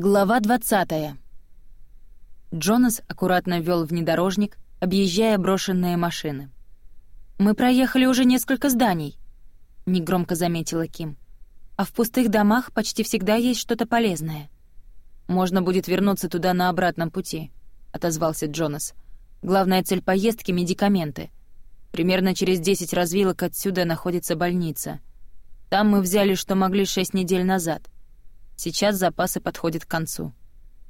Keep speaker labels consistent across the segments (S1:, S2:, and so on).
S1: Глава 20. Джонас аккуратно вёл внедорожник, объезжая брошенные машины. «Мы проехали уже несколько зданий», — негромко заметила Ким. «А в пустых домах почти всегда есть что-то полезное». «Можно будет вернуться туда на обратном пути», — отозвался Джонас. «Главная цель поездки — медикаменты. Примерно через 10 развилок отсюда находится больница. Там мы взяли, что могли 6 недель назад». Сейчас запасы подходят к концу.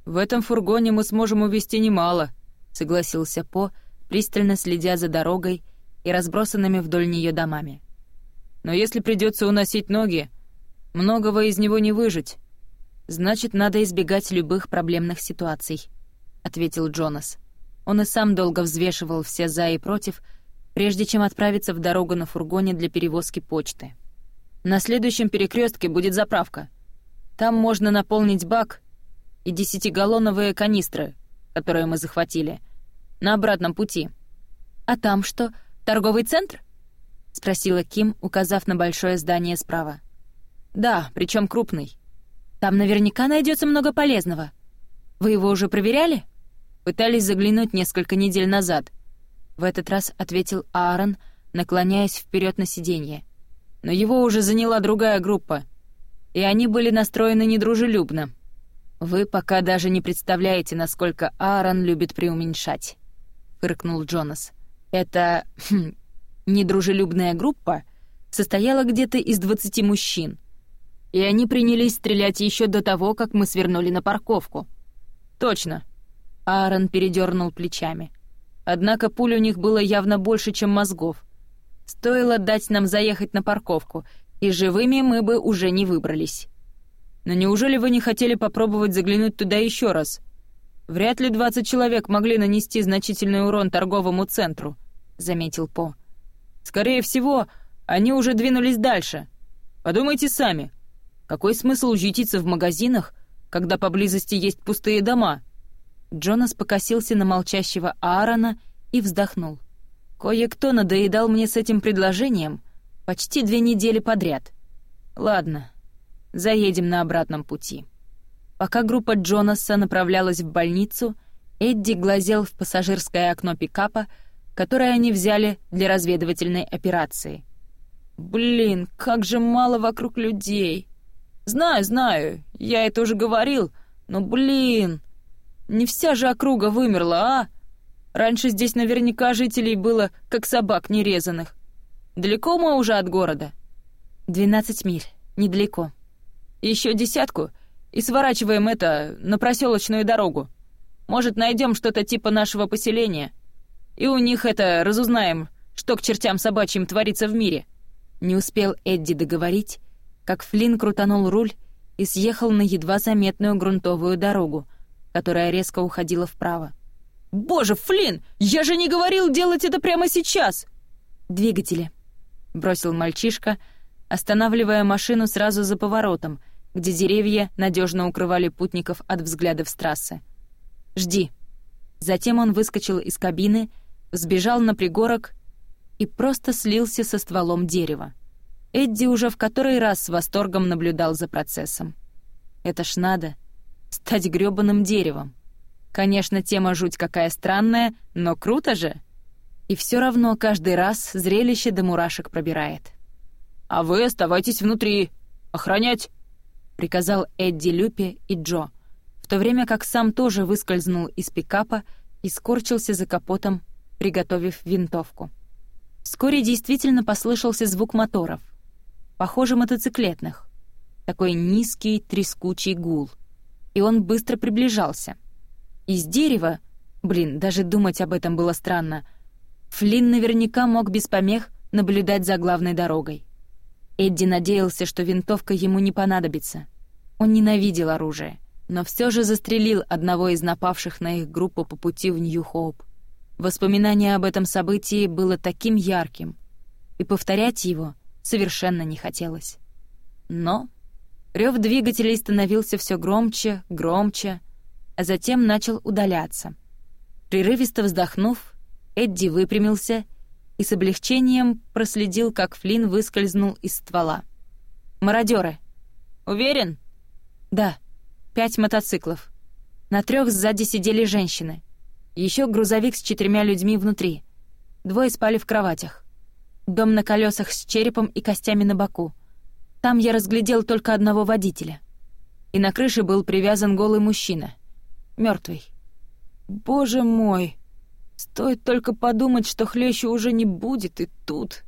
S1: «В этом фургоне мы сможем увезти немало», — согласился По, пристально следя за дорогой и разбросанными вдоль нее домами. «Но если придется уносить ноги, многого из него не выжить. Значит, надо избегать любых проблемных ситуаций», — ответил Джонас. Он и сам долго взвешивал все «за» и «против», прежде чем отправиться в дорогу на фургоне для перевозки почты. «На следующем перекрестке будет заправка», там можно наполнить бак и десятигаллоновые канистры, которые мы захватили, на обратном пути». «А там что, торговый центр?» — спросила Ким, указав на большое здание справа. «Да, причем крупный. Там наверняка найдется много полезного. Вы его уже проверяли?» Пытались заглянуть несколько недель назад. В этот раз ответил Аарон, наклоняясь вперед на сиденье. Но его уже заняла другая группа — и они были настроены недружелюбно. Вы пока даже не представляете, насколько Аарон любит преуменьшать», — фыркнул Джонас. Эта Хм, недружелюбная группа состояла где-то из 20 мужчин, и они принялись стрелять еще до того, как мы свернули на парковку». «Точно», — Аарон передернул плечами. «Однако пуль у них было явно больше, чем мозгов. Стоило дать нам заехать на парковку, и живыми мы бы уже не выбрались. Но неужели вы не хотели попробовать заглянуть туда еще раз? Вряд ли 20 человек могли нанести значительный урон торговому центру, заметил По. Скорее всего, они уже двинулись дальше. Подумайте сами. Какой смысл ютиться в магазинах, когда поблизости есть пустые дома? Джонас покосился на молчащего Аарона и вздохнул. Кое-кто надоедал мне с этим предложением — Почти две недели подряд. Ладно, заедем на обратном пути. Пока группа Джонаса направлялась в больницу, Эдди глазел в пассажирское окно пикапа, которое они взяли для разведывательной операции. «Блин, как же мало вокруг людей!» «Знаю, знаю, я это уже говорил, но, блин, не вся же округа вымерла, а? Раньше здесь наверняка жителей было, как собак нерезанных. Далеко мы уже от города?» «12 миль. Недалеко». Еще десятку и сворачиваем это на проселочную дорогу. Может, найдем что-то типа нашего поселения. И у них это разузнаем, что к чертям собачьим творится в мире». Не успел Эдди договорить, как Флинн крутанул руль и съехал на едва заметную грунтовую дорогу, которая резко уходила вправо. «Боже, Флинн, я же не говорил делать это прямо сейчас!» «Двигатели», бросил мальчишка, останавливая машину сразу за поворотом, где деревья надежно укрывали путников от взглядов с трассы. «Жди». Затем он выскочил из кабины, сбежал на пригорок и просто слился со стволом дерева. Эдди уже в который раз с восторгом наблюдал за процессом. «Это ж надо! Стать грёбаным деревом!» Конечно, тема жуть какая странная, но круто же!» и все равно каждый раз зрелище до мурашек пробирает. «А вы оставайтесь внутри! Охранять!» — приказал Эдди Люпи и Джо, в то время как сам тоже выскользнул из пикапа и скорчился за капотом, приготовив винтовку. Вскоре действительно послышался звук моторов, похоже, мотоциклетных, такой низкий трескучий гул, и он быстро приближался. Из дерева, блин, даже думать об этом было странно — Флинн наверняка мог без помех наблюдать за главной дорогой. Эдди надеялся, что винтовка ему не понадобится. Он ненавидел оружие, но все же застрелил одного из напавших на их группу по пути в Нью-Хоуп. Воспоминание об этом событии было таким ярким, и повторять его совершенно не хотелось. Но рев двигателей становился все громче, громче, а затем начал удаляться. Прерывисто вздохнув, Эдди выпрямился и с облегчением проследил, как Флинн выскользнул из ствола. «Мародёры!» «Уверен?» «Да. Пять мотоциклов. На трёх сзади сидели женщины. Ещё грузовик с четырьмя людьми внутри. Двое спали в кроватях. Дом на колёсах с черепом и костями на боку. Там я разглядел только одного водителя. И на крыше был привязан голый мужчина. Мёртвый. Боже мой!» Стоит только подумать, что хлеща уже не будет и тут.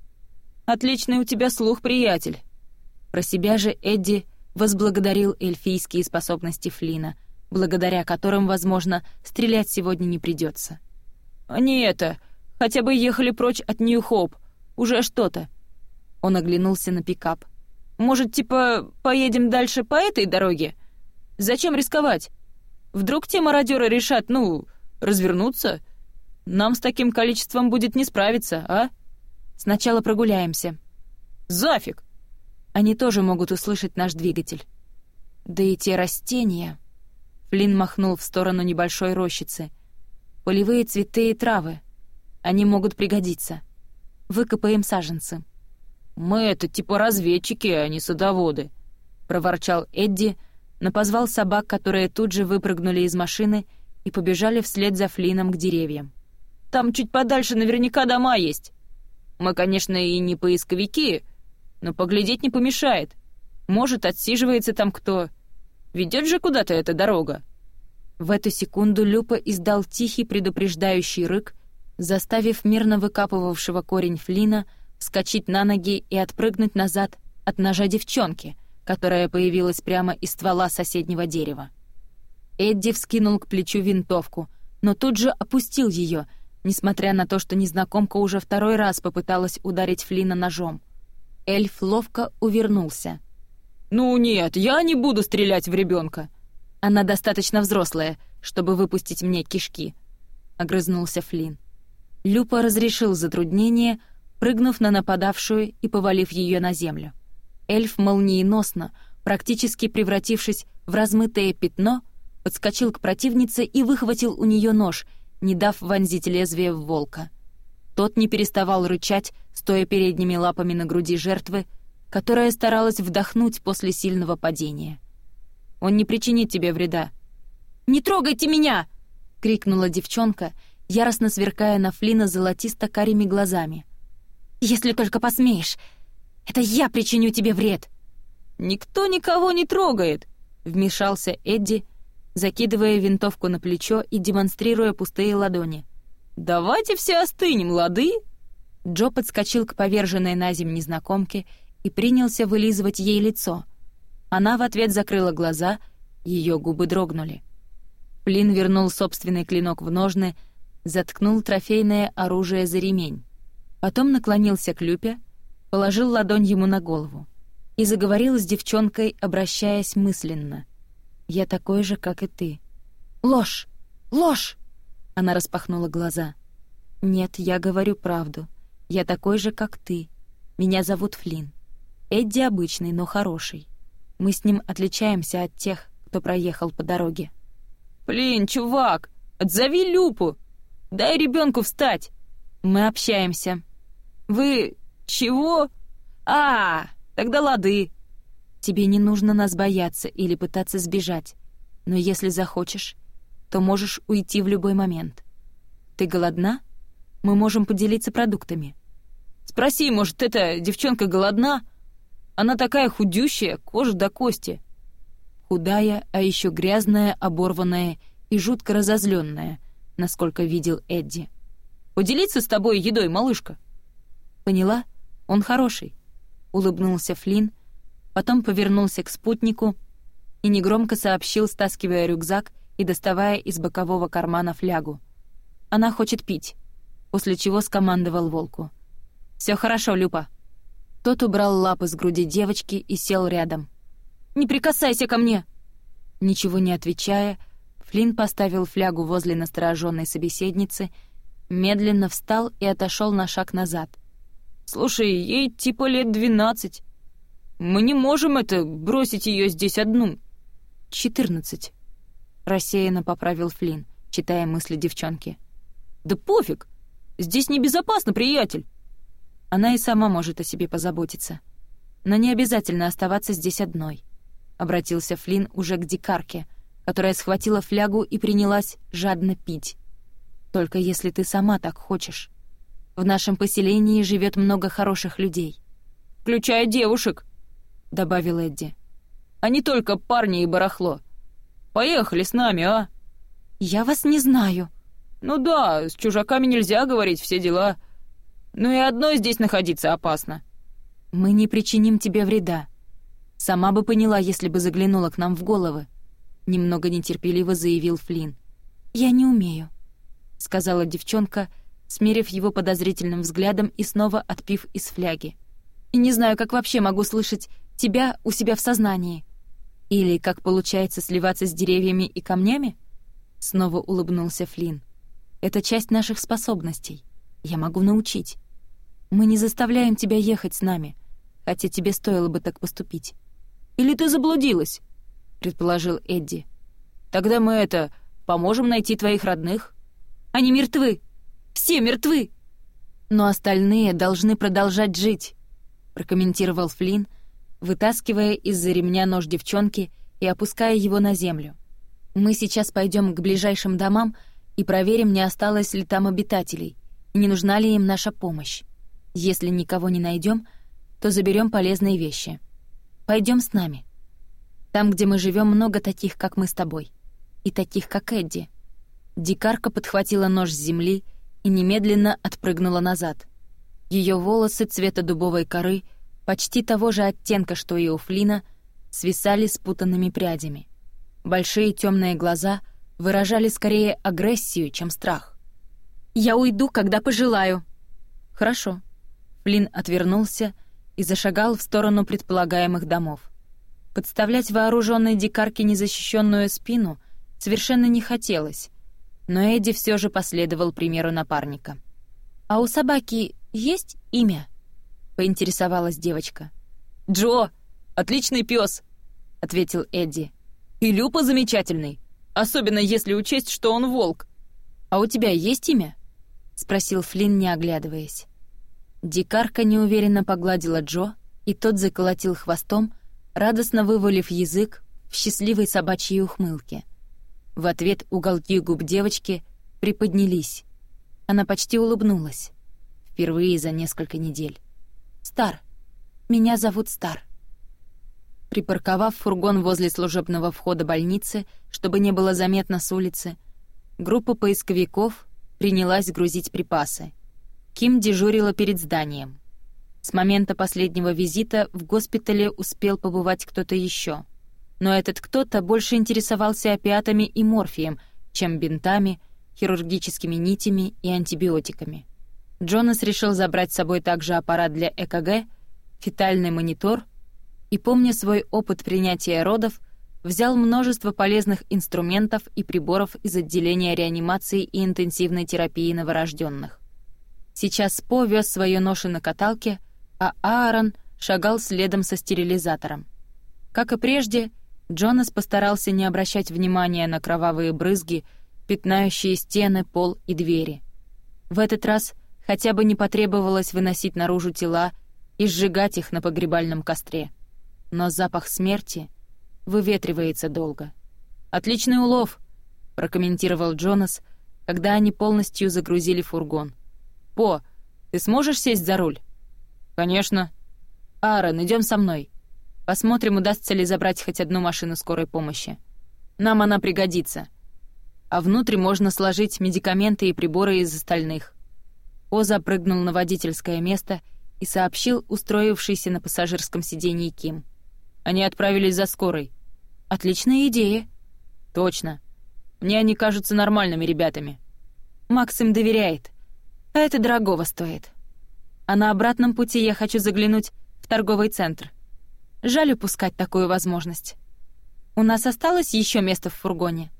S1: Отличный у тебя слух, приятель. Про себя же Эдди возблагодарил эльфийские способности Флина, благодаря которым, возможно, стрелять сегодня не придется. Они это, хотя бы ехали прочь от Нью-Хоуп. Уже что-то. Он оглянулся на пикап. Может, типа, поедем дальше по этой дороге? Зачем рисковать? Вдруг те мародёры решат, ну, развернуться Нам с таким количеством будет не справиться, а?» Сначала прогуляемся». «Зафиг!» Они тоже могут услышать наш двигатель. Да и те растения... Флинн махнул в сторону небольшой рощицы. Полевые цветы и травы. Они могут пригодиться. Выкопаем саженцы. «Мы это типа разведчики, а не садоводы», — проворчал Эдди, но позвал собак, которые тут же выпрыгнули из машины и побежали вслед за Флином к деревьям. Там чуть подальше наверняка дома есть. Мы, конечно, и не поисковики, но поглядеть не помешает. Может, отсиживается там кто. Ведет же куда-то эта дорога». В эту секунду Люпа издал тихий предупреждающий рык, заставив мирно выкапывавшего корень Флина вскочить на ноги и отпрыгнуть назад от ножа девчонки, которая появилась прямо из ствола соседнего дерева. Эдди вскинул к плечу винтовку, но тут же опустил ее, несмотря на то, что незнакомка уже второй раз попыталась ударить Флина ножом. Эльф ловко увернулся. «Ну нет, я не буду стрелять в ребенка. Она достаточно взрослая, чтобы выпустить мне кишки», — огрызнулся Флин. Люпа разрешил затруднение, прыгнув на нападавшую и повалив ее на землю. Эльф молниеносно, практически превратившись в размытое пятно, подскочил к противнице и выхватил у нее нож — не дав вонзить лезвие в волка. Тот не переставал рычать, стоя передними лапами на груди жертвы, которая старалась вдохнуть после сильного падения. «Он не причинит тебе вреда». «Не трогайте меня!» — крикнула девчонка, яростно сверкая на Флина золотисто-карими глазами. «Если только посмеешь! Это я причиню тебе вред!» «Никто никого не трогает!» — вмешался Эдди, закидывая винтовку на плечо и демонстрируя пустые ладони. «Давайте все остынем, лады!» Джо подскочил к поверженной на земь незнакомке и принялся вылизывать ей лицо. Она в ответ закрыла глаза, ее губы дрогнули. Плин вернул собственный клинок в ножны, заткнул трофейное оружие за ремень. Потом наклонился к Люпе, положил ладонь ему на голову и заговорил с девчонкой, обращаясь мысленно — я такой же, как и ты». «Ложь! Ложь!» Она распахнула глаза. «Нет, я говорю правду. Я такой же, как ты. Меня зовут Флин. Эдди обычный, но хороший. Мы с ним отличаемся от тех, кто проехал по дороге». «Флин, чувак, отзови Люпу! Дай ребенку встать!» «Мы общаемся». «Вы... чего? А, тогда лады!» Тебе не нужно нас бояться или пытаться сбежать. Но если захочешь, то можешь уйти в любой момент. Ты голодна? Мы можем поделиться продуктами. Спроси, может, эта девчонка голодна? Она такая худющая, кожа до кости. Худая, а еще грязная, оборванная и жутко разозленная, насколько видел Эдди. «Поделиться с тобой едой, малышка?» «Поняла? Он хороший», — улыбнулся Флинн, потом повернулся к спутнику и негромко сообщил, стаскивая рюкзак и доставая из бокового кармана флягу. «Она хочет пить», после чего скомандовал волку. «Всё хорошо, Люпа». Тот убрал лапы с груди девочки и сел рядом. «Не прикасайся ко мне!» Ничего не отвечая, Флинн поставил флягу возле настороженной собеседницы, медленно встал и отошел на шаг назад. «Слушай, ей типа лет двенадцать. Мы не можем это бросить ее здесь одну. Четырнадцать. Рассеянно поправил Флин, читая мысли девчонки. Да пофиг. Здесь небезопасно, приятель. Она и сама может о себе позаботиться. Но не обязательно оставаться здесь одной. Обратился Флин уже к дикарке, которая схватила флягу и принялась жадно пить. Только если ты сама так хочешь. В нашем поселении живет много хороших людей.
S2: Включая девушек, — добавил Эдди. «А не только парни и барахло. Поехали с нами, а?»
S1: «Я вас не знаю».
S2: «Ну да, с чужаками нельзя говорить, все дела. Ну и одной здесь находиться опасно».
S1: «Мы не причиним тебе вреда. Сама бы поняла, если бы заглянула к нам в головы», — немного нетерпеливо заявил Флинн. «Я не умею», — сказала девчонка, смерив его подозрительным взглядом и снова отпив из фляги. «И не знаю, как вообще могу слышать тебя у себя в сознании. Или как получается сливаться с деревьями и камнями? Снова улыбнулся Флинн. Это часть наших способностей. Я могу научить. Мы не заставляем тебя ехать с нами, хотя тебе стоило бы так поступить.
S2: Или ты заблудилась? предположил Эдди. Тогда мы это поможем найти твоих родных.
S1: Они мертвы. Все мертвы. Но остальные должны продолжать жить, прокомментировал Флинн вытаскивая из-за ремня нож девчонки и опуская его на землю. «Мы сейчас пойдем к ближайшим домам и проверим, не осталось ли там обитателей, не нужна ли им наша помощь. Если никого не найдем, то заберем полезные вещи. Пойдем с нами. Там, где мы живем, много таких, как мы с тобой. И таких, как Эдди». Дикарка подхватила нож с земли и немедленно отпрыгнула назад. Ее волосы цвета дубовой коры — почти того же оттенка, что и у Флина, свисали спутанными прядями. Большие темные глаза выражали скорее агрессию, чем страх. «Я уйду, когда пожелаю». «Хорошо». Флин отвернулся и зашагал в сторону предполагаемых домов. Подставлять вооруженной дикарке незащищенную спину совершенно не хотелось, но Эдди все же последовал примеру напарника. «А у собаки есть имя?» поинтересовалась девочка.
S2: «Джо, отличный пес, ответил Эдди. «И Люпа замечательный, особенно если учесть, что он волк».
S1: «А у тебя есть имя?» — спросил Флинн, не оглядываясь. Дикарка неуверенно погладила Джо, и тот заколотил хвостом, радостно вывалив язык в счастливой собачьей ухмылке. В ответ уголки губ девочки приподнялись. Она почти улыбнулась. Впервые за несколько недель. «Стар. Меня зовут Стар». Припарковав фургон возле служебного входа больницы, чтобы не было заметно с улицы, группа поисковиков принялась грузить припасы. Ким дежурила перед зданием. С момента последнего визита в госпитале успел побывать кто-то еще, Но этот кто-то больше интересовался опиатами и морфием, чем бинтами, хирургическими нитями и антибиотиками. Джонас решил забрать с собой также аппарат для ЭКГ, фетальный монитор и, помня свой опыт принятия родов, взял множество полезных инструментов и приборов из отделения реанимации и интенсивной терапии новорожденных. Сейчас По вез свою ношу на каталке, а Аарон шагал следом со стерилизатором. Как и прежде, Джонас постарался не обращать внимания на кровавые брызги, пятнающие стены, пол и двери. В этот раз хотя бы не потребовалось выносить наружу тела и сжигать их на погребальном костре. Но запах смерти выветривается долго. «Отличный улов!» — прокомментировал Джонас, когда они полностью загрузили фургон. «По, ты сможешь сесть за руль?»
S2: «Конечно».
S1: «Аарон, идем со мной. Посмотрим, удастся ли забрать хоть одну машину скорой помощи. Нам она пригодится. А внутрь можно сложить медикаменты и приборы из остальных». О запрыгнул на водительское место и сообщил устроившийся на пассажирском сидении Ким. «Они отправились за скорой». «Отличная идея». «Точно. Мне они кажутся нормальными ребятами». «Макс им доверяет. А это дорогого стоит. А на обратном пути я хочу заглянуть в торговый центр. Жаль упускать такую возможность. У нас осталось еще место в фургоне?»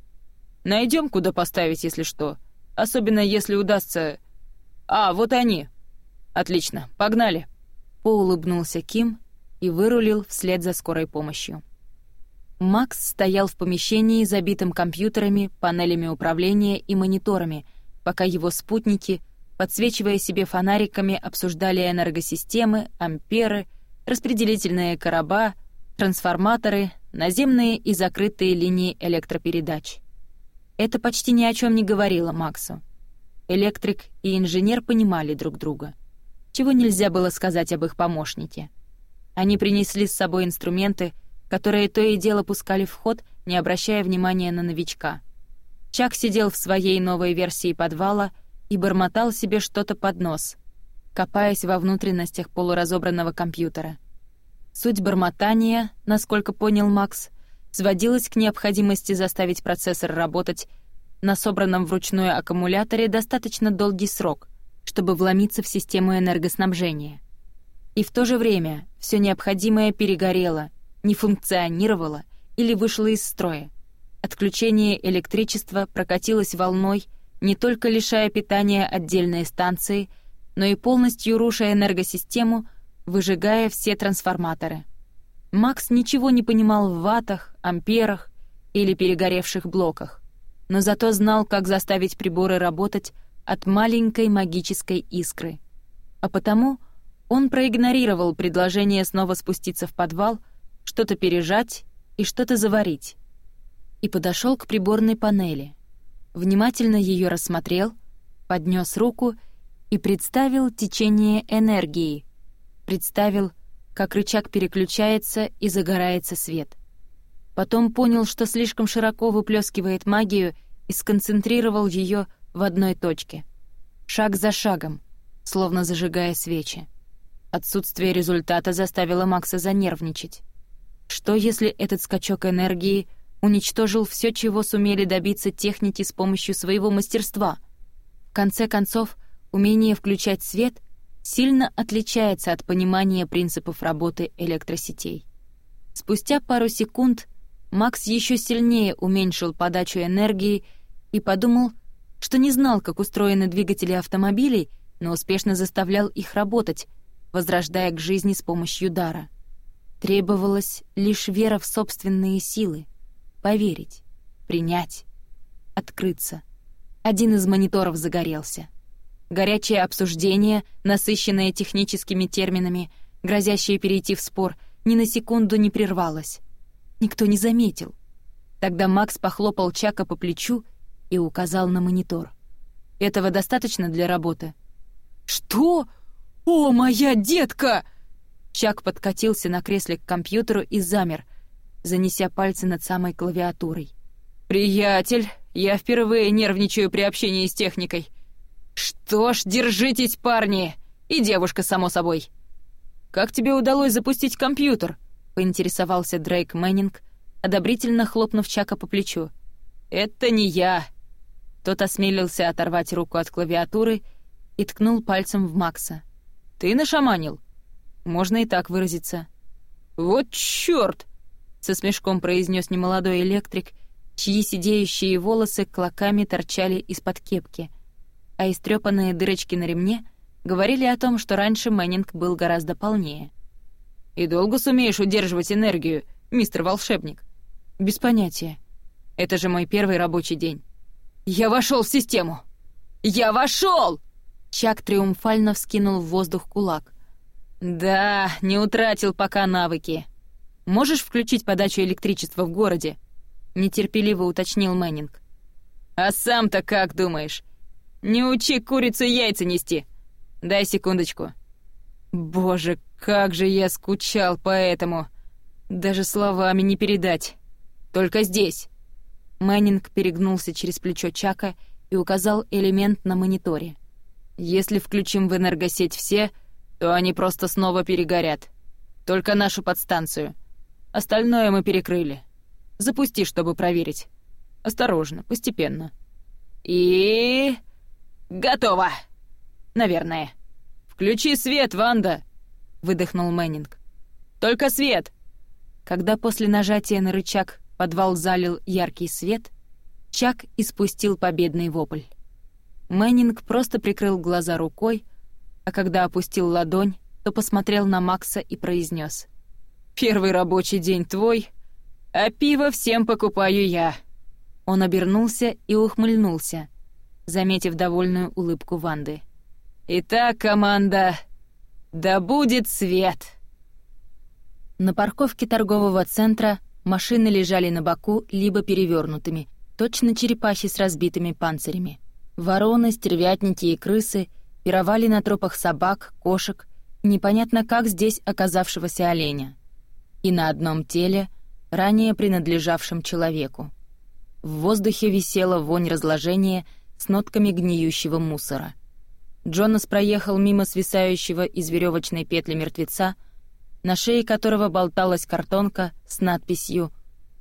S2: Найдем, куда поставить, если что. Особенно если удастся «А, вот они!» «Отлично, погнали!»
S1: Поулыбнулся Ким и вырулил вслед за скорой помощью. Макс стоял в помещении, забитом компьютерами, панелями управления и мониторами, пока его спутники, подсвечивая себе фонариками, обсуждали энергосистемы, амперы, распределительные короба, трансформаторы, наземные и закрытые линии электропередач. Это почти ни о чем не говорило Максу. Электрик и инженер понимали друг друга, чего нельзя было сказать об их помощнике. Они принесли с собой инструменты, которые то и дело пускали в ход, не обращая внимания на новичка. Чак сидел в своей новой версии подвала и бормотал себе что-то под нос, копаясь во внутренностях полуразобранного компьютера. Суть бормотания, насколько понял Макс, сводилась к необходимости заставить процессор работать на собранном вручную аккумуляторе достаточно долгий срок, чтобы вломиться в систему энергоснабжения. И в то же время все необходимое перегорело, не функционировало или вышло из строя. Отключение электричества прокатилось волной, не только лишая питания отдельные станции, но и полностью руша энергосистему, выжигая все трансформаторы. Макс ничего не понимал в ваттах, амперах или перегоревших блоках но зато знал, как заставить приборы работать от маленькой магической искры. А потому он проигнорировал предложение снова спуститься в подвал, что-то пережать и что-то заварить. И подошел к приборной панели. Внимательно ее рассмотрел, поднес руку и представил течение энергии. Представил, как рычаг переключается и загорается свет. Потом понял, что слишком широко выплескивает магию и сконцентрировал ее в одной точке. Шаг за шагом, словно зажигая свечи. Отсутствие результата заставило Макса занервничать. Что, если этот скачок энергии уничтожил все, чего сумели добиться техники с помощью своего мастерства? В конце концов, умение включать свет сильно отличается от понимания принципов работы электросетей. Спустя пару секунд Макс еще сильнее уменьшил подачу энергии и подумал, что не знал, как устроены двигатели автомобилей, но успешно заставлял их работать, возрождая к жизни с помощью дара. Требовалась лишь вера в собственные силы, поверить, принять, открыться. Один из мониторов загорелся. Горячее обсуждение, насыщенное техническими терминами, грозящее перейти в спор, ни на секунду не прервалось никто не заметил. Тогда Макс похлопал Чака по плечу и указал на монитор. «Этого достаточно для работы?»
S2: «Что? О, моя детка!»
S1: Чак подкатился на кресле к компьютеру и замер, занеся пальцы над самой клавиатурой.
S2: «Приятель, я впервые нервничаю при общении с техникой. Что ж, держитесь, парни! И девушка, само собой. Как тебе удалось запустить компьютер?» поинтересовался Дрейк Мэннинг, одобрительно хлопнув Чака по плечу. «Это не я!» Тот осмелился оторвать руку от клавиатуры и ткнул пальцем в Макса. «Ты нашаманил?» «Можно и так выразиться». «Вот чёрт!» — со смешком произнёс немолодой электрик, чьи сидеющие волосы клоками торчали из-под кепки, а истрёпанные дырочки на ремне говорили о том, что раньше Мэннинг был гораздо полнее — и долго сумеешь удерживать энергию, мистер Волшебник? Без понятия. Это же мой первый рабочий день. Я вошел в систему. Я вошел! Чак триумфально вскинул в воздух кулак. Да, не утратил пока навыки. Можешь включить подачу электричества в городе? Нетерпеливо уточнил Мэннинг. А сам-то как думаешь? Не учи курицу яйца нести. Дай секундочку. Боже, как же я скучал по этому. Даже словами не передать. Только здесь. Мэннинг перегнулся через плечо Чака и указал элемент на мониторе. Если включим в энергосеть все, то они просто снова перегорят. Только нашу подстанцию. Остальное мы перекрыли. Запусти, чтобы проверить. Осторожно, постепенно. И... Готово! Наверное. Включи свет, Ванда! выдохнул Мэннинг. «Только свет!» Когда после нажатия на рычаг подвал залил яркий свет, Чак испустил победный вопль. Мэннинг просто прикрыл глаза рукой, а когда опустил ладонь, то посмотрел на Макса и произнес: «Первый рабочий день твой, а пиво всем покупаю я». Он обернулся и ухмыльнулся, заметив довольную улыбку Ванды. «Итак, команда, да будет свет!» На парковке торгового центра
S1: машины лежали на боку, либо перевернутыми, точно черепахи с разбитыми панцирями. Вороны, стервятники и крысы пировали на тропах собак, кошек, непонятно как здесь оказавшегося оленя. И на одном теле, ранее принадлежавшем человеку. В воздухе висела вонь разложения с нотками гниющего мусора — Джонас проехал мимо свисающего из веревочной петли мертвеца, на шее которого болталась картонка с надписью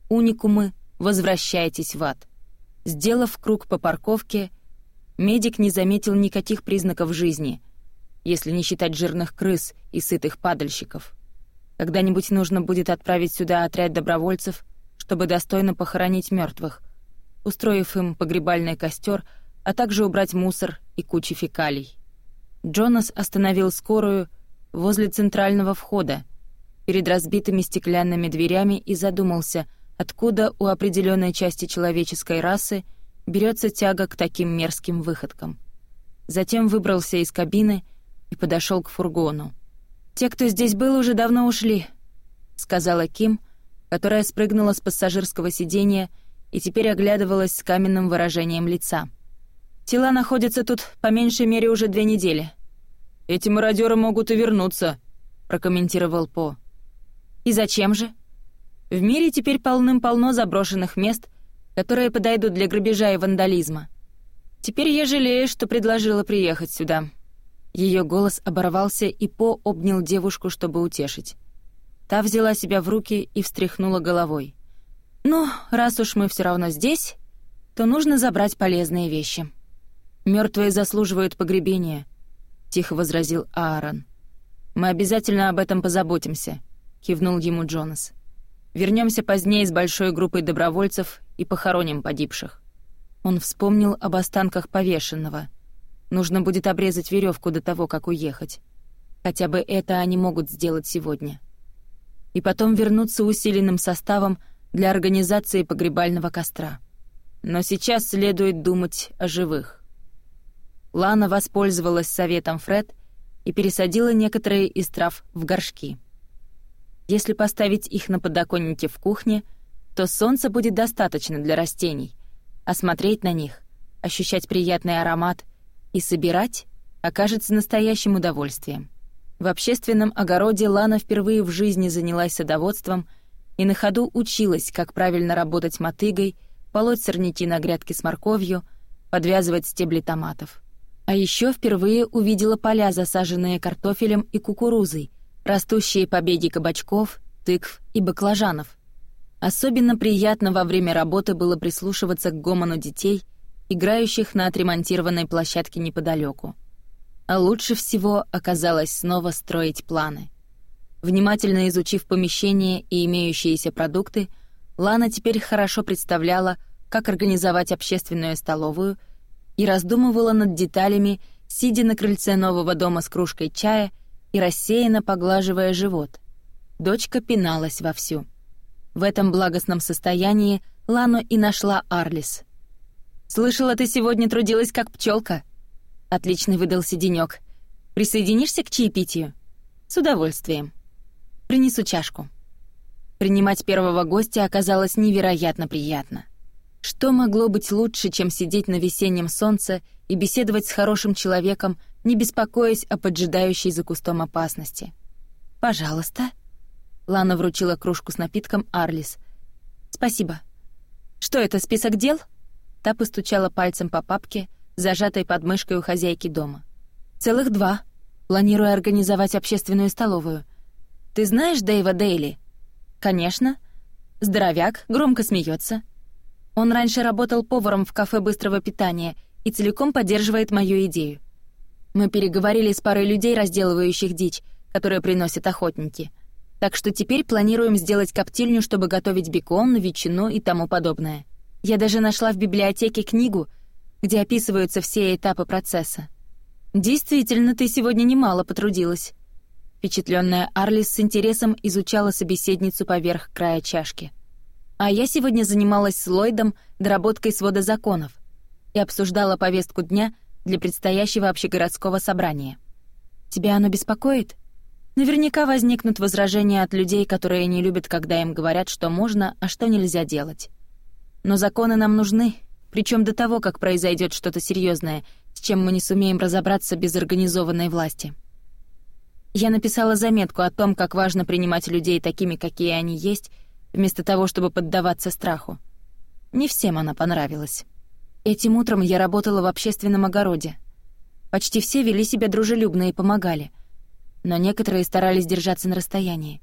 S1: «Уникумы, возвращайтесь в ад». Сделав круг по парковке, медик не заметил никаких признаков жизни, если не считать жирных крыс и сытых падальщиков. Когда-нибудь нужно будет отправить сюда отряд добровольцев, чтобы достойно похоронить мертвых, устроив им погребальный костер — а также убрать мусор и кучи фекалий. Джонас остановил скорую возле центрального входа, перед разбитыми стеклянными дверями и задумался, откуда у определенной части человеческой расы берется тяга к таким мерзким выходкам. Затем выбрался из кабины и подошел к фургону. «Те, кто здесь был, уже давно ушли», — сказала Ким, которая спрыгнула с пассажирского сиденья и теперь оглядывалась с каменным выражением лица. Тела находятся тут по меньшей мере уже две недели.
S2: Эти мародеры могут и вернуться, прокомментировал По.
S1: И зачем же? В мире теперь полным-полно заброшенных мест, которые подойдут для грабежа и вандализма. Теперь я жалею, что предложила приехать сюда. Ее голос оборвался, и По обнял девушку, чтобы утешить. Та взяла себя в руки и встряхнула головой. «Ну, раз уж мы все равно здесь, то нужно забрать полезные вещи». Мертвые заслуживают погребения», — тихо возразил Аарон. «Мы обязательно об этом позаботимся», — кивнул ему Джонас. Вернемся позднее с большой группой добровольцев и похороним погибших». Он вспомнил об останках повешенного. Нужно будет обрезать веревку до того, как уехать. Хотя бы это они могут сделать сегодня. И потом вернуться усиленным составом для организации погребального костра. Но сейчас следует думать о живых. Лана воспользовалась советом Фред и пересадила некоторые из трав в горшки. Если поставить их на подоконнике в кухне, то солнца будет достаточно для растений, а смотреть на них, ощущать приятный аромат и собирать окажется настоящим удовольствием. В общественном огороде Лана впервые в жизни занялась садоводством и на ходу училась, как правильно работать мотыгой, полоть сорняки на грядке с морковью, подвязывать стебли томатов — а еще впервые увидела поля, засаженные картофелем и кукурузой, растущие побеги кабачков, тыкв и баклажанов. Особенно приятно во время работы было прислушиваться к гомону детей, играющих на отремонтированной площадке неподалеку. А лучше всего оказалось снова строить планы. Внимательно изучив помещение и имеющиеся продукты, Лана теперь хорошо представляла, как организовать общественную столовую — и раздумывала над деталями, сидя на крыльце нового дома с кружкой чая и рассеянно поглаживая живот. Дочка пиналась вовсю. В этом благостном состоянии Лано и нашла Арлис. «Слышала, ты сегодня трудилась как пчелка. «Отлично выдался денёк. Присоединишься к чаепитию?» «С удовольствием. Принесу чашку». Принимать первого гостя оказалось невероятно приятно. Что могло быть лучше, чем сидеть на весеннем солнце и беседовать с хорошим человеком, не беспокоясь о поджидающей за кустом опасности? «Пожалуйста». Лана вручила кружку с напитком Арлис. «Спасибо». «Что это, список дел?» Та постучала пальцем по папке, зажатой под мышкой у хозяйки дома. «Целых два. Планирую организовать общественную столовую. Ты знаешь Дэйва Дейли?» «Конечно». Здоровяк громко смеется. Он раньше работал поваром в кафе быстрого питания и целиком поддерживает мою идею. Мы переговорили с парой людей, разделывающих дичь, которую приносят охотники. Так что теперь планируем сделать коптильню, чтобы готовить бекон, ветчину и тому подобное. Я даже нашла в библиотеке книгу, где описываются все этапы процесса. Действительно, ты сегодня немало потрудилась. Впечатленная Арлис с интересом изучала собеседницу поверх края чашки. А я сегодня занималась с Ллойдом доработкой свода законов и обсуждала повестку дня для предстоящего общегородского собрания. Тебя оно беспокоит? Наверняка возникнут возражения от людей, которые не любят, когда им говорят, что можно, а что нельзя делать. Но законы нам нужны, причем до того, как произойдет что-то серьезное, с чем мы не сумеем разобраться без организованной власти. Я написала заметку о том, как важно принимать людей такими, какие они есть, вместо того, чтобы поддаваться страху. Не всем она понравилась. Этим утром я работала в общественном огороде. Почти все вели себя дружелюбно и помогали. Но некоторые старались держаться на расстоянии.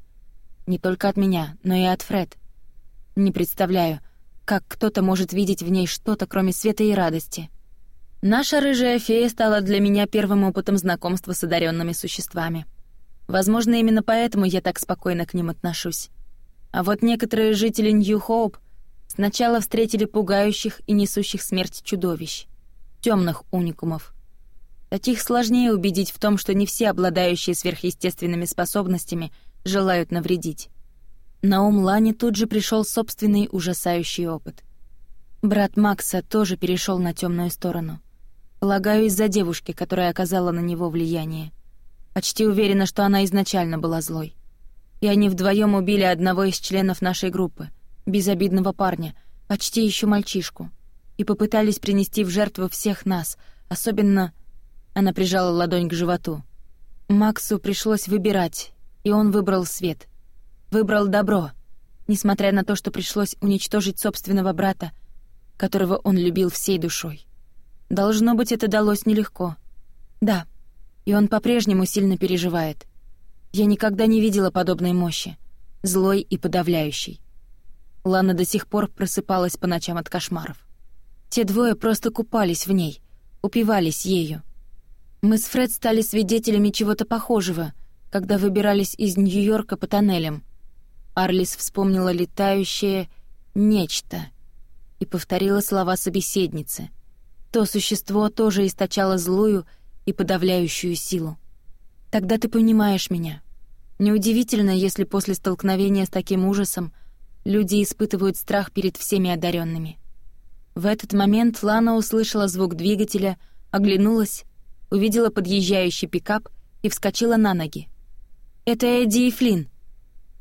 S1: Не только от меня, но и от Фред. Не представляю, как кто-то может видеть в ней что-то, кроме света и радости. Наша рыжая фея стала для меня первым опытом знакомства с одаренными существами. Возможно, именно поэтому я так спокойно к ним отношусь. А вот некоторые жители Нью-Хоуп сначала встретили пугающих и несущих смерть чудовищ, темных уникумов. Таких сложнее убедить в том, что не все обладающие сверхъестественными способностями желают навредить. На ум Лани тут же пришел собственный ужасающий опыт. Брат Макса тоже перешел на темную сторону. Полагаю, из-за девушки, которая оказала на него влияние. Почти уверена, что она изначально была злой и они вдвоем убили одного из членов нашей группы, безобидного парня, почти еще мальчишку, и попытались принести в жертву всех нас, особенно... Она прижала ладонь к животу. Максу пришлось выбирать, и он выбрал свет. Выбрал добро, несмотря на то, что пришлось уничтожить собственного брата, которого он любил всей душой. Должно быть, это далось нелегко. Да, и он по-прежнему сильно переживает — Я никогда не видела подобной мощи, злой и подавляющей. Лана до сих пор просыпалась по ночам от кошмаров. Те двое просто купались в ней, упивались ею. Мы с Фред стали свидетелями чего-то похожего, когда выбирались из Нью-Йорка по тоннелям. Арлис вспомнила летающее «нечто» и повторила слова собеседницы. То существо тоже источало злую и подавляющую силу. Тогда ты понимаешь меня. Неудивительно, если после столкновения с таким ужасом люди испытывают страх перед всеми одаренными. В этот момент Лана услышала звук двигателя, оглянулась, увидела подъезжающий пикап и вскочила на ноги. «Это Эдди и Флинн.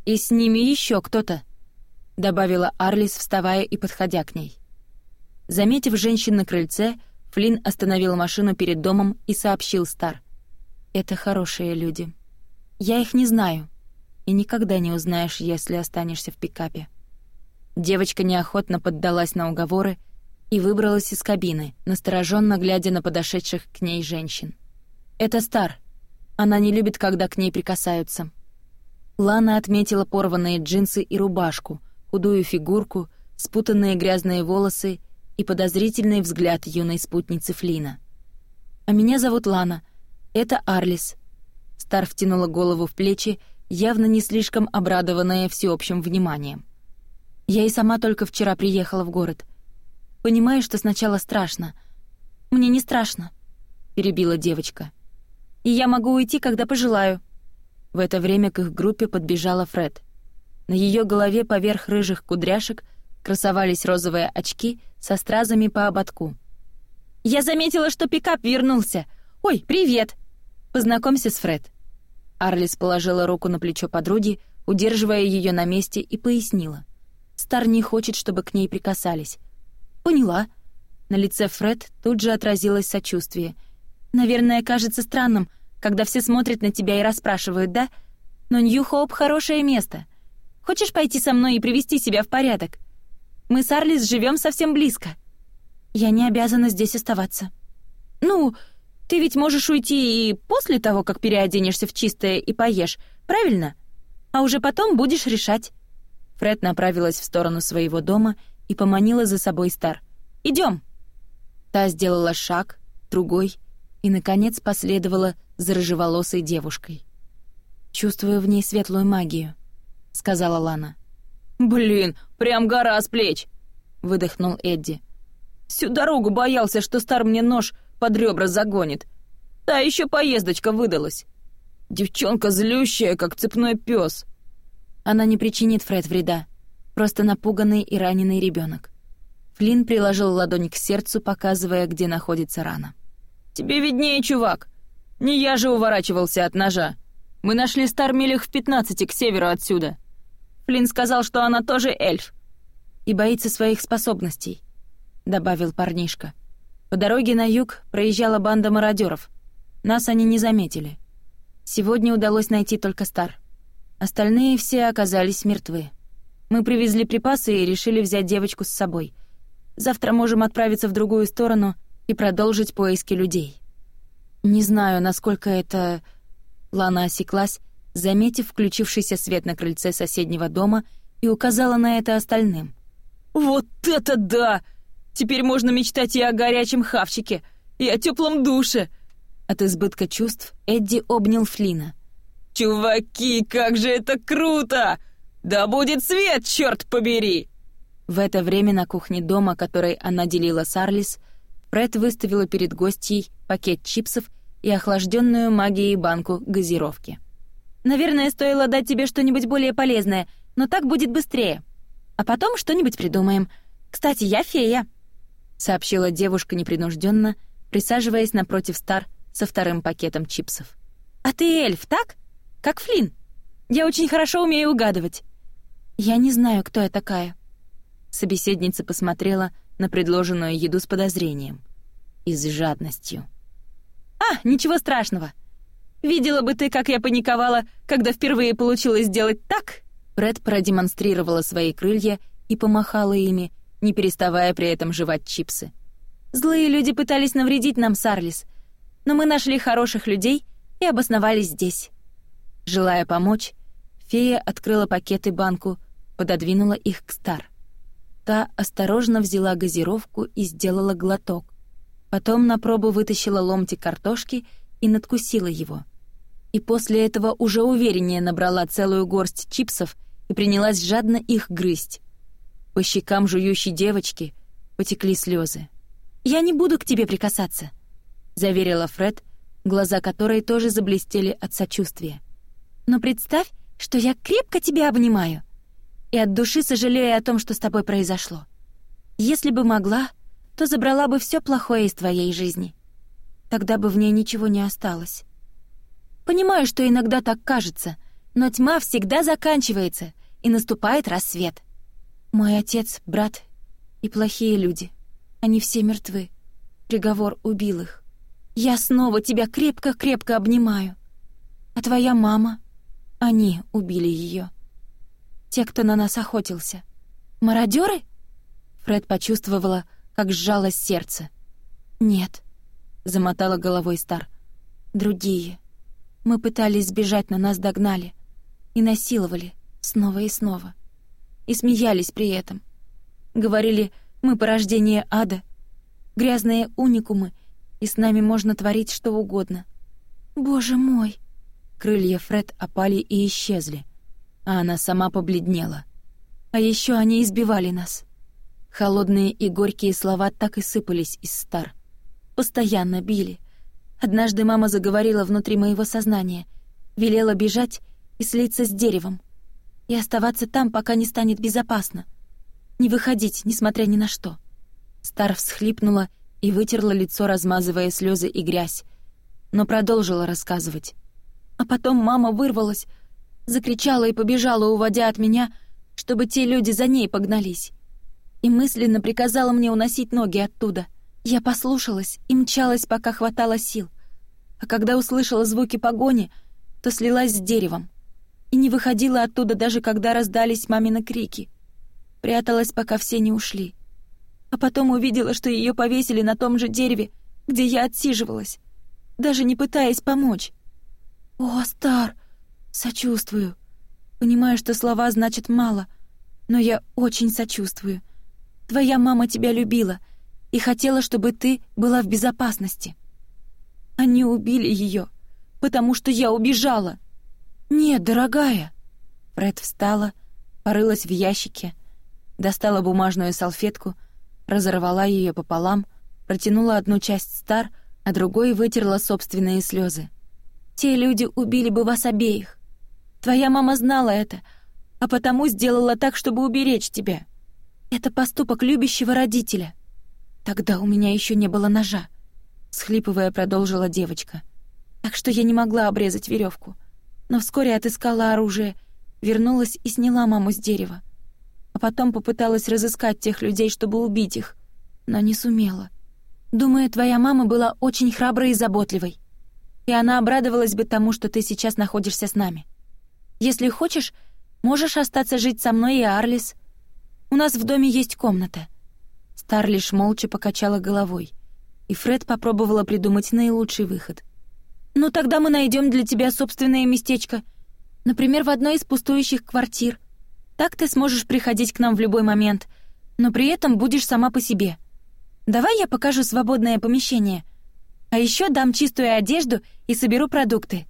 S1: И с ними еще кто-то», — добавила Арлис, вставая и подходя к ней. Заметив женщин на крыльце, Флинн остановил машину перед домом и сообщил Стар это хорошие люди. Я их не знаю. И никогда не узнаешь, если останешься в пикапе. Девочка неохотно поддалась на уговоры и выбралась из кабины, настороженно глядя на подошедших к ней женщин. «Это Стар. Она не любит, когда к ней прикасаются». Лана отметила порванные джинсы и рубашку, худую фигурку, спутанные грязные волосы и подозрительный взгляд юной спутницы Флина. «А меня зовут Лана», «Это Арлис». Стар втянула голову в плечи, явно не слишком обрадованная всеобщим вниманием. «Я и сама только вчера приехала в город. Понимаю, что сначала страшно. Мне не страшно», — перебила девочка. «И я могу уйти, когда пожелаю». В это время к их группе подбежала Фред. На ее голове поверх рыжих кудряшек красовались розовые очки со стразами по ободку. «Я заметила, что пикап вернулся! Ой, привет!» Познакомься с Фред». Арлис положила руку на плечо подруги, удерживая ее на месте, и пояснила. «Стар не хочет, чтобы к ней прикасались». «Поняла». На лице Фред тут же отразилось сочувствие. «Наверное, кажется странным, когда все смотрят на тебя и расспрашивают, да? Но Нью-Хоуп — хорошее место. Хочешь пойти со мной и привести себя в порядок? Мы с Арлис живем совсем близко». «Я не обязана здесь оставаться». «Ну, ты ведь можешь уйти и после того, как переоденешься в чистое и поешь, правильно? А уже потом будешь решать. Фред направилась в сторону своего дома и поманила за собой Стар. Идем. Та сделала шаг, другой и наконец последовала за рыжеволосой девушкой. Чувствую в ней светлую магию, сказала Лана.
S2: Блин, прям гора с плеч, выдохнул Эдди. Всю дорогу боялся, что Стар мне нож под ребра загонит. Та еще поездочка выдалась. Девчонка злющая, как цепной пес.
S1: Она не причинит Фред вреда. Просто напуганный и раненый ребенок. Флинн приложил ладонь к сердцу, показывая, где находится рана.
S2: «Тебе виднее, чувак. Не я же уворачивался от ножа. Мы нашли стар милях в пятнадцати к северу отсюда. Флинн сказал, что она тоже эльф.
S1: И боится своих способностей», — добавил парнишка. — по дороге на юг проезжала банда мародеров. Нас они не заметили. Сегодня удалось найти только Стар. Остальные все оказались мертвы. Мы привезли припасы и решили взять девочку с собой. Завтра можем отправиться в другую сторону и продолжить поиски людей. Не знаю, насколько это... Лана осеклась, заметив включившийся свет на крыльце соседнего дома и указала на это остальным.
S2: «Вот это да!» Теперь можно мечтать и о горячем хавчике, и о теплом душе».
S1: От избытка чувств Эдди обнял Флина.
S2: «Чуваки, как же это круто! Да будет свет, черт побери!»
S1: В это время на кухне дома, который она делила с Арлис, Фред выставила перед гостьей пакет чипсов и охлажденную магией банку газировки. «Наверное, стоило дать тебе что-нибудь более полезное, но так будет быстрее. А потом что-нибудь придумаем. Кстати, я фея» сообщила девушка непринужденно, присаживаясь напротив Стар со вторым пакетом чипсов. А ты эльф, так? Как Флинн? Я очень хорошо умею угадывать. Я не знаю, кто я такая. Собеседница посмотрела на предложенную еду с подозрением и с жадностью. А, ничего страшного. Видела бы ты, как я паниковала, когда впервые получилось сделать так. Бред продемонстрировала свои крылья и помахала ими, не переставая при этом жевать чипсы. Злые люди пытались навредить нам, Сарлис, но мы нашли хороших людей и обосновались здесь. Желая помочь, фея открыла пакет и банку, пододвинула их к Стар. Та осторожно взяла газировку и сделала глоток. Потом на пробу вытащила ломтик картошки и надкусила его. И после этого уже увереннее набрала целую горсть чипсов и принялась жадно их грызть. По щекам жующей девочки потекли слезы. «Я не буду к тебе прикасаться», — заверила Фред, глаза которой тоже заблестели от сочувствия. «Но представь, что я крепко тебя обнимаю и от души сожалею о том, что с тобой произошло. Если бы могла, то забрала бы все плохое из твоей жизни. Тогда бы в ней ничего не осталось. Понимаю, что иногда так кажется, но тьма всегда заканчивается, и наступает рассвет. Мой отец, брат и плохие люди. Они все мертвы. Приговор убил их. Я снова тебя крепко-крепко обнимаю. А твоя мама? Они убили ее. Те, кто на нас охотился. Мародеры? Фред почувствовала, как сжалось сердце. «Нет», — замотала головой Стар. «Другие. Мы пытались сбежать, но нас догнали. И насиловали. Снова и снова и смеялись при этом. Говорили «мы порождение ада», «грязные уникумы», и с нами можно творить что угодно. «Боже мой!» Крылья Фред опали и исчезли, а она сама побледнела. А еще они избивали нас. Холодные и горькие слова так и сыпались из стар. Постоянно били. Однажды мама заговорила внутри моего сознания, велела бежать и слиться с деревом и оставаться там, пока не станет безопасно. Не выходить, несмотря ни на что». Стар всхлипнула и вытерла лицо, размазывая слезы и грязь, но продолжила рассказывать. А потом мама вырвалась, закричала и побежала, уводя от меня, чтобы те люди за ней погнались. И мысленно приказала мне уносить ноги оттуда. Я послушалась и мчалась, пока хватало сил. А когда услышала звуки погони, то слилась с деревом и не выходила оттуда даже когда раздались мамины крики. Пряталась, пока все не ушли. А потом увидела, что ее повесили на том же дереве, где я отсиживалась, даже не пытаясь помочь. «О, Стар! Сочувствую. Понимаю, что слова значат мало, но я очень сочувствую. Твоя мама тебя любила и хотела, чтобы ты была в безопасности. Они убили ее, потому что я убежала!» «Нет, дорогая!» Ред встала, порылась в ящике, достала бумажную салфетку, разорвала ее пополам, протянула одну часть Стар, а другой вытерла собственные слезы. «Те люди убили бы вас обеих. Твоя мама знала это, а потому сделала так, чтобы уберечь тебя. Это поступок любящего родителя. Тогда у меня еще не было ножа», — схлипывая, продолжила девочка. «Так что я не могла обрезать веревку но вскоре отыскала оружие, вернулась и сняла маму с дерева. А потом попыталась разыскать тех людей, чтобы убить их, но не сумела. Думаю, твоя мама была очень храброй и заботливой. И она обрадовалась бы тому, что ты сейчас находишься с нами. Если хочешь, можешь остаться жить со мной и Арлис. У нас в доме есть комната». Старлиш молча покачала головой, и Фред попробовала придумать наилучший выход — ну тогда мы найдем для тебя собственное местечко. Например, в одной из пустующих квартир. Так ты сможешь приходить к нам в любой момент, но при этом будешь сама по себе. Давай я покажу свободное помещение. А еще дам чистую одежду и соберу продукты.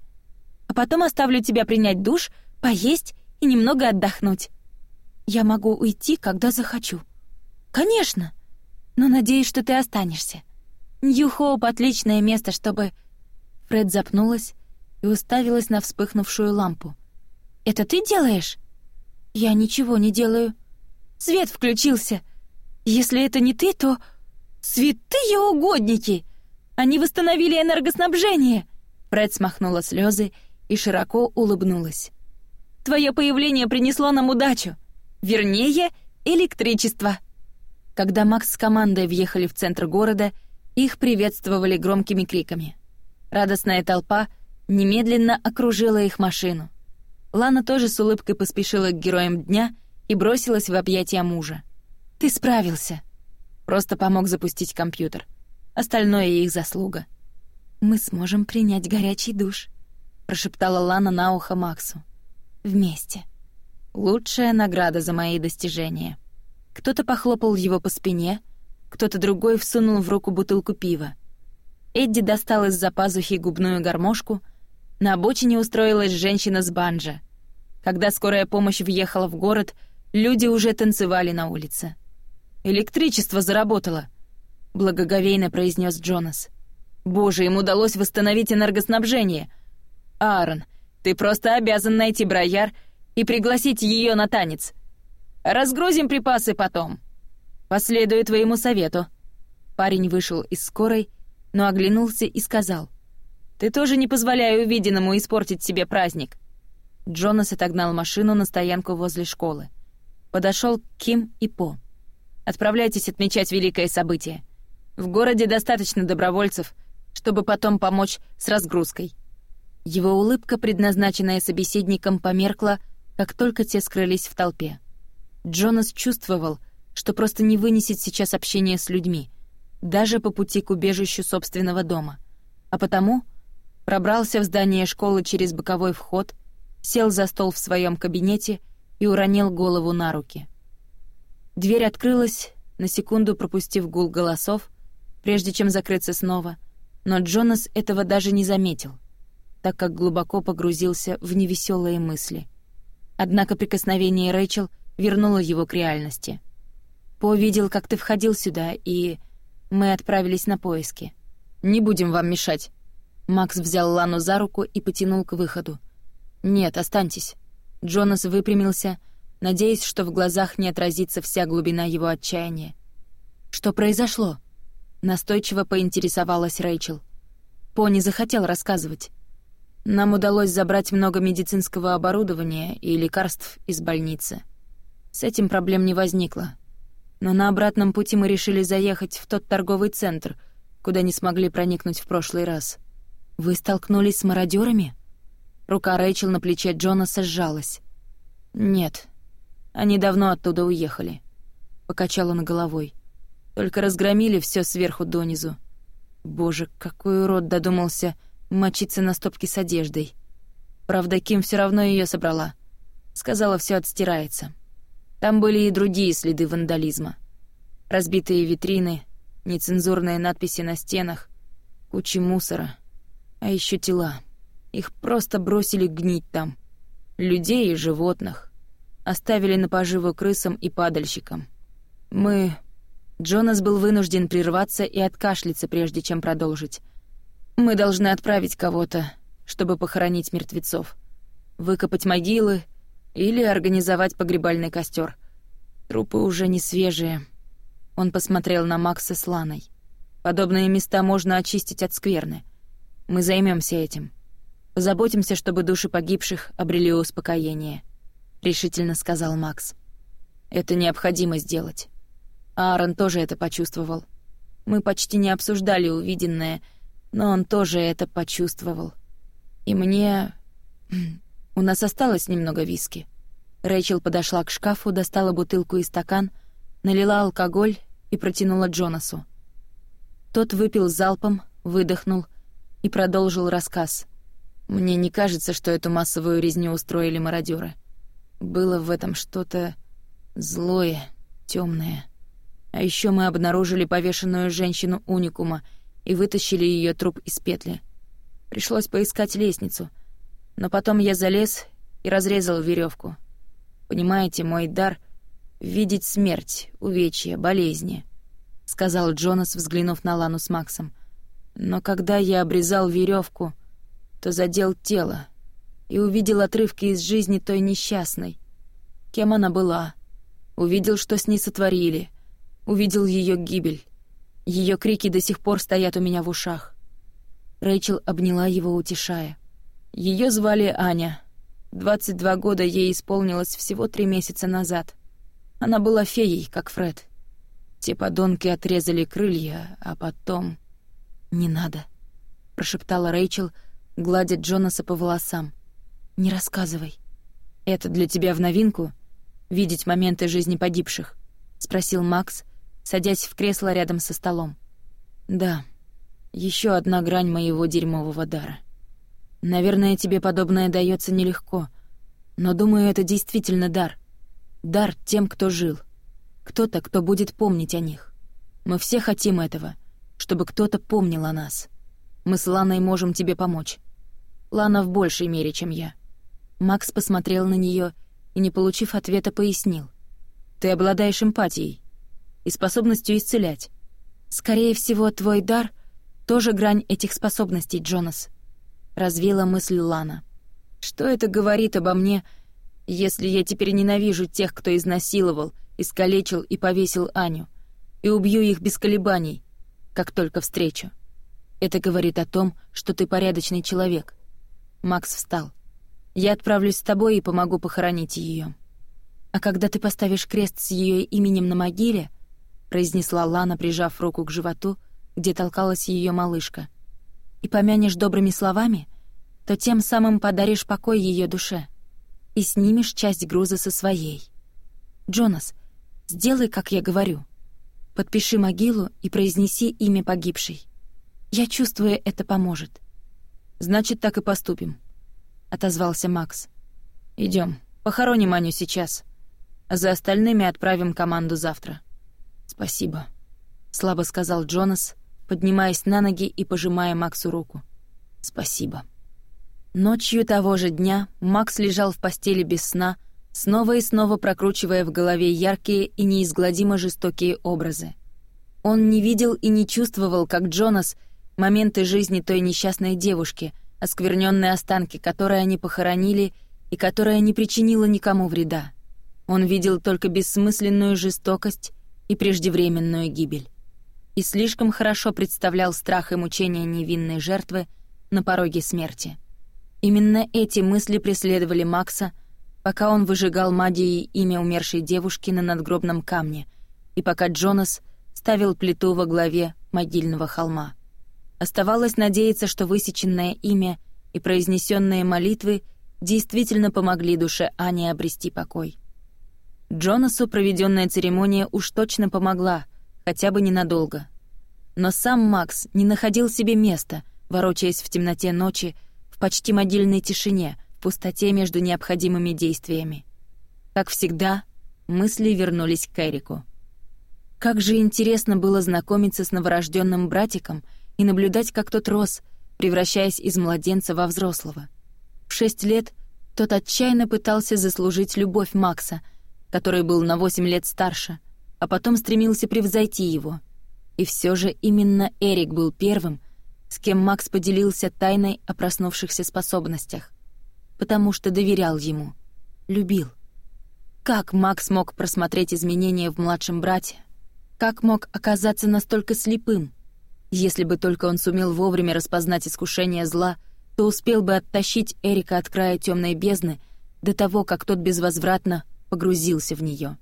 S1: А потом оставлю тебя принять душ, поесть и немного отдохнуть. Я могу уйти, когда захочу. Конечно. Но надеюсь, что ты останешься. Нью-Хоуп отличное место, чтобы Фред запнулась и уставилась на вспыхнувшую лампу. «Это ты делаешь?» «Я ничего не делаю. Свет включился. Если это не ты, то...» «Святые угодники! Они восстановили энергоснабжение!» Фред смахнула слезы и широко улыбнулась. «Твое появление принесло нам удачу. Вернее, электричество!» Когда Макс с командой въехали в центр города, их приветствовали громкими криками. Радостная толпа немедленно окружила их машину. Лана тоже с улыбкой поспешила к героям дня и бросилась в объятия мужа. «Ты справился!» Просто помог запустить компьютер. Остальное их заслуга. «Мы сможем принять горячий душ», — прошептала Лана на ухо Максу. «Вместе. Лучшая награда за мои достижения». Кто-то похлопал его по спине, кто-то другой всунул в руку бутылку пива. Эдди достал из-за пазухи губную гармошку. На обочине устроилась женщина с банджо. Когда скорая помощь въехала в город, люди уже танцевали на улице. «Электричество заработало», — благоговейно произнес Джонас. «Боже, им удалось восстановить энергоснабжение. Аарон, ты просто обязан найти Брояр и пригласить ее на танец. Разгрузим припасы потом. Последую твоему совету». Парень вышел из скорой но оглянулся и сказал. «Ты тоже не позволяй увиденному испортить себе праздник!» Джонас отогнал машину на стоянку возле школы. Подошел к Ким и По. «Отправляйтесь отмечать великое событие. В городе достаточно добровольцев, чтобы потом помочь с разгрузкой». Его улыбка, предназначенная собеседником, померкла, как только те скрылись в толпе. Джонас чувствовал, что просто не вынесет сейчас общение с людьми — даже по пути к убежищу собственного дома. А потому пробрался в здание школы через боковой вход, сел за стол в своем кабинете и уронил голову на руки. Дверь открылась, на секунду пропустив гул голосов, прежде чем закрыться снова, но Джонас этого даже не заметил, так как глубоко погрузился в невеселые мысли. Однако прикосновение Рэйчел вернуло его к реальности. «По видел, как ты входил сюда, и...» Мы отправились на поиски. «Не будем вам мешать». Макс взял Лану за руку и потянул к выходу. «Нет, останьтесь». Джонас выпрямился, надеясь, что в глазах не отразится вся глубина его отчаяния. «Что произошло?» Настойчиво поинтересовалась Рэйчел. Пони захотел рассказывать. Нам удалось забрать много медицинского оборудования и лекарств из больницы. С этим проблем не возникло. Но на обратном пути мы решили заехать в тот торговый центр, куда не смогли проникнуть в прошлый раз. Вы столкнулись с мародерами? Рука Рэйчел на плече Джонаса сжалась. «Нет, они давно оттуда уехали», — покачал он головой. «Только разгромили все сверху донизу. Боже, какой урод додумался мочиться на стопке с одеждой. Правда, Ким все равно ее собрала. Сказала, все отстирается». Там были и другие следы вандализма. Разбитые витрины, нецензурные надписи на стенах, кучи мусора, а еще тела. Их просто бросили гнить там. Людей и животных. Оставили на поживу крысам и падальщикам. Мы... Джонас был вынужден прерваться и откашляться, прежде чем продолжить. «Мы должны отправить кого-то, чтобы похоронить мертвецов. Выкопать могилы — или организовать погребальный костер. Трупы уже не свежие. Он посмотрел на Макса с Ланой. Подобные места можно очистить от скверны. Мы займемся этим. Позаботимся, чтобы души погибших обрели успокоение», — решительно сказал Макс. «Это необходимо сделать». Аарон тоже это почувствовал. Мы почти не обсуждали увиденное, но он тоже это почувствовал. И мне... У нас осталось немного виски». Рэйчел подошла к шкафу, достала бутылку и стакан, налила алкоголь и протянула Джонасу. Тот выпил залпом, выдохнул и продолжил рассказ. «Мне не кажется, что эту массовую резню устроили мародёры. Было в этом что-то злое, темное. А еще мы обнаружили повешенную женщину-уникума и вытащили ее труп из петли. Пришлось поискать лестницу — но потом я залез и разрезал веревку. Понимаете, мой дар — видеть смерть, увечья, болезни, — сказал Джонас, взглянув на Лану с Максом. Но когда я обрезал веревку, то задел тело и увидел отрывки из жизни той несчастной. Кем она была? Увидел, что с ней сотворили. Увидел ее гибель. Ее крики до сих пор стоят у меня в ушах. Рэйчел обняла его, утешая. — ее звали Аня. 22 года ей исполнилось всего три месяца назад. Она была феей, как Фред. Те подонки отрезали крылья, а потом... «Не надо», — прошептала Рэйчел, гладя Джонаса по волосам. «Не рассказывай». «Это для тебя в новинку? Видеть моменты жизни погибших?» — спросил Макс, садясь в кресло рядом со столом. «Да, еще одна грань моего дерьмового дара». Наверное, тебе подобное дается нелегко. Но, думаю, это действительно дар. Дар тем, кто жил. Кто-то, кто будет помнить о них. Мы все хотим этого, чтобы кто-то помнил о нас. Мы с Ланой можем тебе помочь. Лана в большей мере, чем я». Макс посмотрел на нее и, не получив ответа, пояснил. «Ты обладаешь эмпатией и способностью исцелять. Скорее всего, твой дар — тоже грань этих способностей, Джонас», развила мысль Лана. Что это говорит обо мне, если я теперь ненавижу тех, кто изнасиловал, искалечил и повесил Аню, и убью их без колебаний, как только встречу? Это говорит о том, что ты порядочный человек. Макс встал. Я отправлюсь с тобой и помогу похоронить ее. А когда ты поставишь крест с ее именем на могиле, произнесла Лана, прижав руку к животу, где толкалась ее малышка — и помянешь добрыми словами, то тем самым подаришь покой ее душе и снимешь часть груза со своей. Джонас, сделай, как я говорю. Подпиши могилу и произнеси имя погибшей. Я чувствую, это поможет. Значит, так и поступим, отозвался Макс. Идем, похороним Аню сейчас. А за остальными отправим команду завтра. Спасибо, слабо сказал Джонас поднимаясь на ноги и пожимая Максу руку. «Спасибо». Ночью того же дня Макс лежал в постели без сна, снова и снова прокручивая в голове яркие и неизгладимо жестокие образы. Он не видел и не чувствовал, как Джонас, моменты жизни той несчастной девушки, оскверненные останки, которые они похоронили и которая не причинила никому вреда. Он видел только бессмысленную жестокость и преждевременную гибель и слишком хорошо представлял страх и мучения невинной жертвы на пороге смерти. Именно эти мысли преследовали Макса, пока он выжигал магией имя умершей девушки на надгробном камне и пока Джонас ставил плиту во главе могильного холма. Оставалось надеяться, что высеченное имя и произнесенные молитвы действительно помогли душе Ани обрести покой. Джонасу проведенная церемония уж точно помогла — хотя бы ненадолго. Но сам Макс не находил себе места, ворочаясь в темноте ночи, в почти могильной тишине, в пустоте между необходимыми действиями. Как всегда, мысли вернулись к Эрику. Как же интересно было знакомиться с новорожденным братиком и наблюдать, как тот рос, превращаясь из младенца во взрослого. В шесть лет тот отчаянно пытался заслужить любовь Макса, который был на восемь лет старше — а потом стремился превзойти его. И все же именно Эрик был первым, с кем Макс поделился тайной о проснувшихся способностях, потому что доверял ему, любил. Как Макс мог просмотреть изменения в младшем брате? Как мог оказаться настолько слепым? Если бы только он сумел вовремя распознать искушение зла, то успел бы оттащить Эрика от края темной бездны до того, как тот безвозвратно погрузился в нее.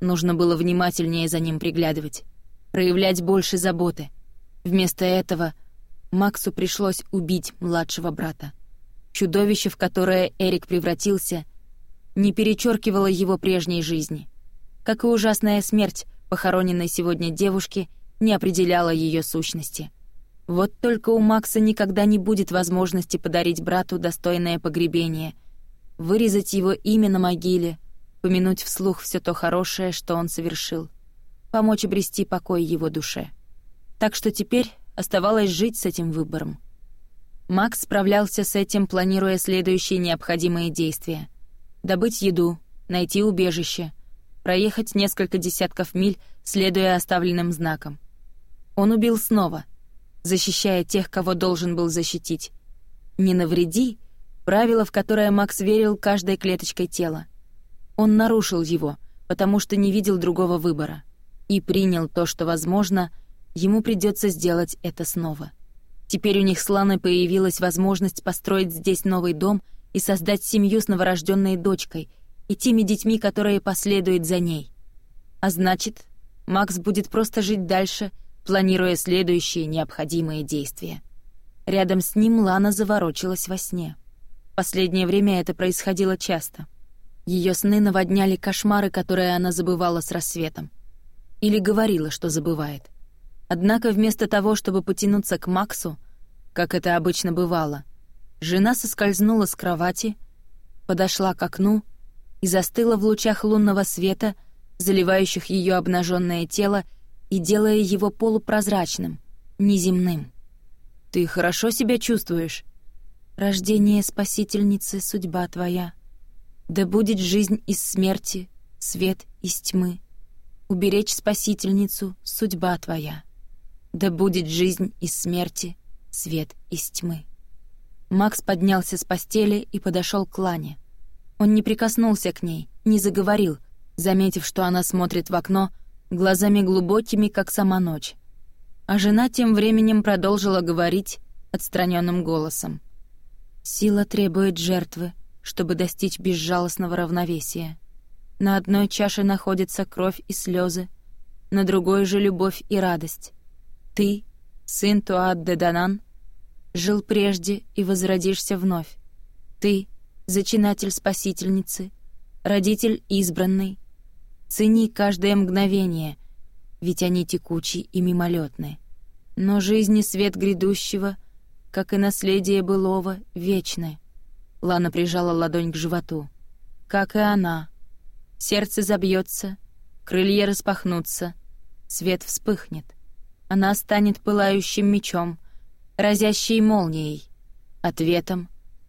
S1: Нужно было внимательнее за ним приглядывать, проявлять больше заботы. Вместо этого Максу пришлось убить младшего брата. Чудовище, в которое Эрик превратился, не перечеркивало его прежней жизни. Как и ужасная смерть похороненной сегодня девушки не определяла ее сущности. Вот только у Макса никогда не будет возможности подарить брату достойное погребение, вырезать его имя на могиле — помянуть вслух все то хорошее, что он совершил, помочь обрести покой его душе. Так что теперь оставалось жить с этим выбором. Макс справлялся с этим, планируя следующие необходимые действия. Добыть еду, найти убежище, проехать несколько десятков миль, следуя оставленным знакам. Он убил снова, защищая тех, кого должен был защитить. «Не навреди» — правило, в которое Макс верил каждой клеточкой тела. Он нарушил его, потому что не видел другого выбора, и принял то, что, возможно, ему придется сделать это снова. Теперь у них с Ланой появилась возможность построить здесь новый дом и создать семью с новорожденной дочкой и теми детьми, которые последуют за ней. А значит, Макс будет просто жить дальше, планируя следующие необходимые действия. Рядом с ним Лана заворочилась во сне. Последнее время это происходило часто — ее сны наводняли кошмары, которые она забывала с рассветом. Или говорила, что забывает. Однако вместо того, чтобы потянуться к Максу, как это обычно бывало, жена соскользнула с кровати, подошла к окну и застыла в лучах лунного света, заливающих ее обнаженное тело и делая его полупрозрачным, неземным. «Ты хорошо себя чувствуешь?» «Рождение спасительницы — судьба твоя», да будет жизнь из смерти, свет из тьмы. Уберечь спасительницу — судьба твоя. Да будет жизнь из смерти, свет из тьмы. Макс поднялся с постели и подошел к Лане. Он не прикоснулся к ней, не заговорил, заметив, что она смотрит в окно глазами глубокими, как сама ночь. А жена тем временем продолжила говорить отстраненным голосом. «Сила требует жертвы, чтобы достичь безжалостного равновесия. На одной чаше находятся кровь и слезы, на другой же любовь и радость. Ты, сын Туад де Данан, жил прежде и возродишься вновь. Ты — зачинатель спасительницы, родитель избранный. Цени каждое мгновение, ведь они текучи и мимолетны. Но жизнь и свет грядущего, как и наследие былого, вечны. Лана прижала ладонь к животу. Как и она. Сердце забьется, крылья распахнутся, свет вспыхнет. Она станет пылающим мечом, разящей молнией, ответом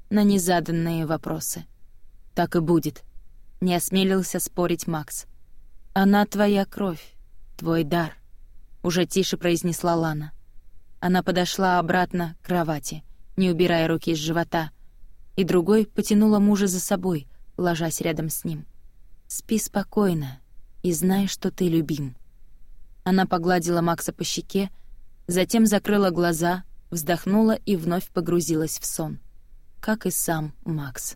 S1: на незаданные вопросы. «Так и будет», — не осмелился спорить Макс. «Она твоя кровь, твой дар», — уже тише произнесла Лана. Она подошла обратно к кровати, не убирая руки из живота — и другой потянула мужа за собой, ложась рядом с ним. «Спи спокойно и знай, что ты любим». Она погладила Макса по щеке, затем закрыла глаза, вздохнула и вновь погрузилась в сон. Как и сам Макс.